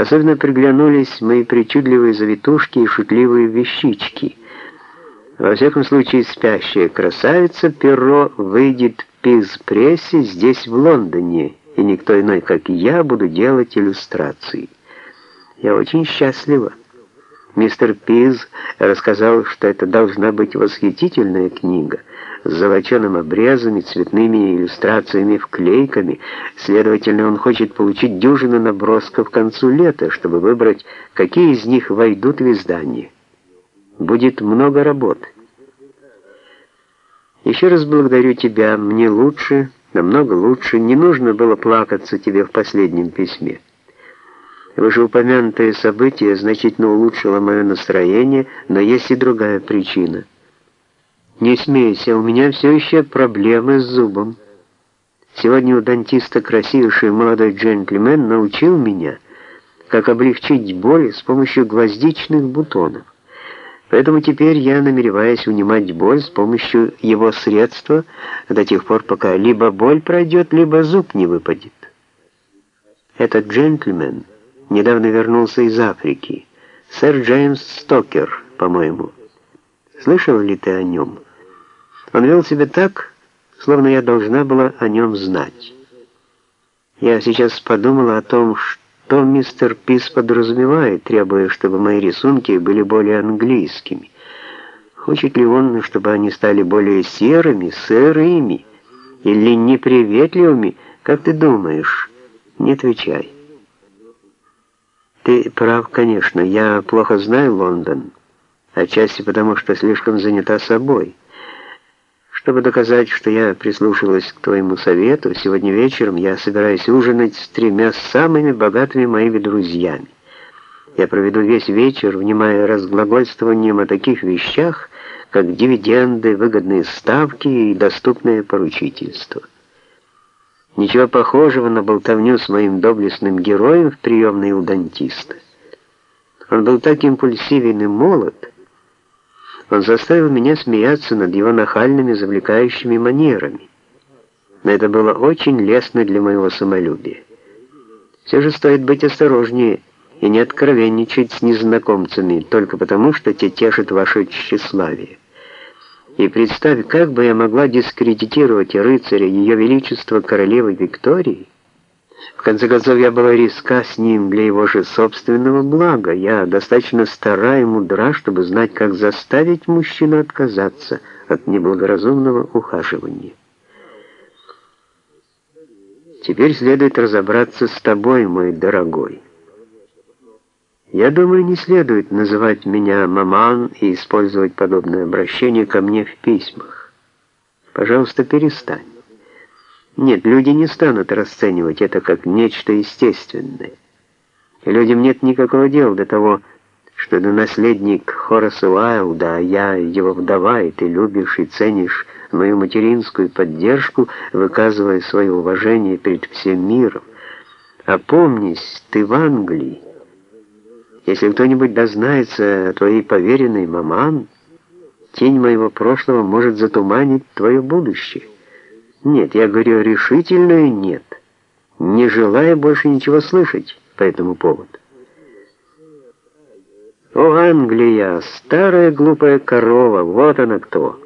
Особенно приглянулись мои причудливые завитушки и шутливые вещички. Во всяком случае, спящая красавица Перро выйдет в пиз-прессе здесь, в Лондоне, и никто иной, как я, буду делать иллюстрации. Я очень счастлива. Мистер Пиз рассказал, что это должна быть восхитительная книга с золоченым обрезами, цветными иллюстрациями, вклейками. Следовательно, он хочет получить дюжину набросков к концу лета, чтобы выбрать, какие из них войдут в издание. Будет много работ. Еще раз благодарю тебя. Мне лучше, намного лучше. Не нужно было плакаться тебе в последнем письме. Вышеупомянутое событие значительно улучшило мое настроение, но есть и другая причина. Не смейся, у меня все еще проблемы с зубом. Сегодня у дантиста красивейший молодой джентльмен научил меня, как облегчить боль с помощью гвоздичных бутонов. Поэтому теперь я намереваюсь унимать боль с помощью его средства до тех пор, пока либо боль пройдет, либо зуб не выпадет. Этот джентльмен недавно вернулся из Африки. Сэр Джеймс Стокер, по-моему. Слышал ли ты о нем? Он вел себя так, словно я должна была о нем знать. Я сейчас подумала о том, что мистер Пис подразумевает, требуя, чтобы мои рисунки были более английскими. Хочет ли он, чтобы они стали более серыми, сырыми или неприветливыми? Как ты думаешь? Не отвечай. Ты прав, конечно, я плохо знаю Лондон, отчасти потому, что слишком занята собой. Чтобы доказать, что я прислушалась к твоему совету, сегодня вечером я собираюсь ужинать с тремя самыми богатыми моими друзьями. Я проведу весь вечер, внимая разглагольствованием о таких вещах, как дивиденды, выгодные ставки и доступное поручительство. Ничего похожего на болтовню с моим доблестным героем в приемной у дантиста. Он был так импульсивен и молод, он заставил меня смеяться над его нахальными, завлекающими манерами. Но это было очень лестно для моего самолюбия. Все же стоит быть осторожнее и не откровенничать с незнакомцами, только потому, что те тешат ваше тщеславие. И представь, как бы я могла дискредитировать рыцаря Ее Величества Королевы Виктории. В конце концов, я была риска с ним для его же собственного блага. Я достаточно стара и мудра, чтобы знать, как заставить мужчину отказаться от неблагоразумного ухаживания. Теперь следует разобраться с тобой, мой дорогой. Я думаю, не следует называть меня маман и использовать подобное обращение ко мне в письмах. Пожалуйста, перестань. Нет, люди не станут расценивать это как нечто естественное. людям нет никакого дела до того, что ты наследник Хораса Уайлда, а я его вдова, и ты любишь и ценишь мою материнскую поддержку, выказывая свое уважение перед всем миром. Опомнись, ты в Англии. Если кто-нибудь дознается о твоей поверенной маман, тень моего прошлого может затуманить твое будущее. Нет, я говорю решительное нет, не желая больше ничего слышать по этому поводу. О, Англия, старая глупая корова, вот она кто.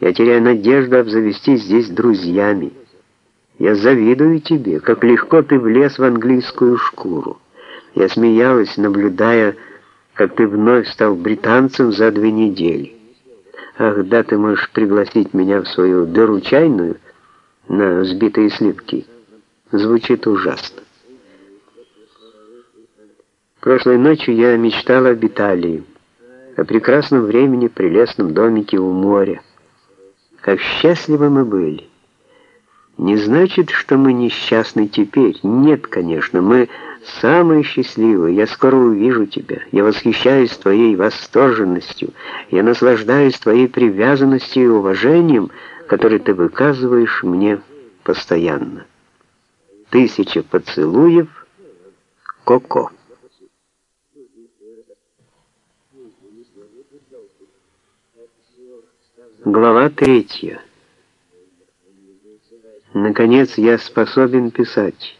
Я теряю надежду обзавестись здесь друзьями. Я завидую тебе, как легко ты влез в английскую шкуру. Я смеялась, наблюдая, как ты вновь стал британцем за две недели. Ах, да, ты можешь пригласить меня в свою дыру чайную на взбитые сливки. Звучит ужасно. Прошлой ночью я мечтала об Италии, о прекрасном времени, прелестном домике у моря. Как счастливы мы были. Не значит, что мы несчастны теперь. Нет, конечно, мы самые счастливые. Я скоро увижу тебя. Я восхищаюсь твоей восторженностью. Я наслаждаюсь твоей привязанностью и уважением, которые ты выказываешь мне постоянно. Тысяча поцелуев. Коко. Глава третья. Наконец я способен писать.